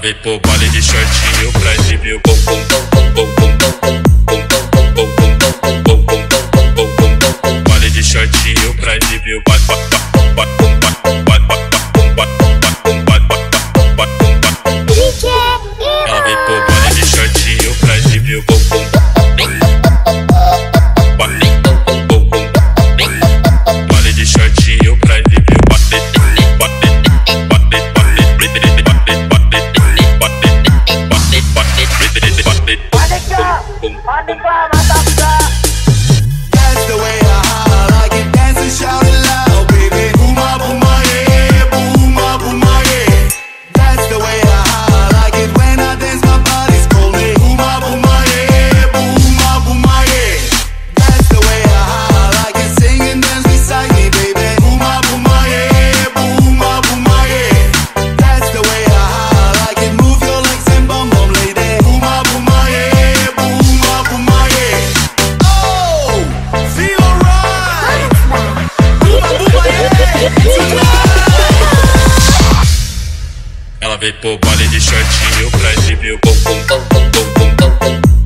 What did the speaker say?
vem pro baile de shortinho pra o bumbum, viu. Money farmer. vem pro baile de shortinho pra exibir o bom, bom, bom, bom, bom.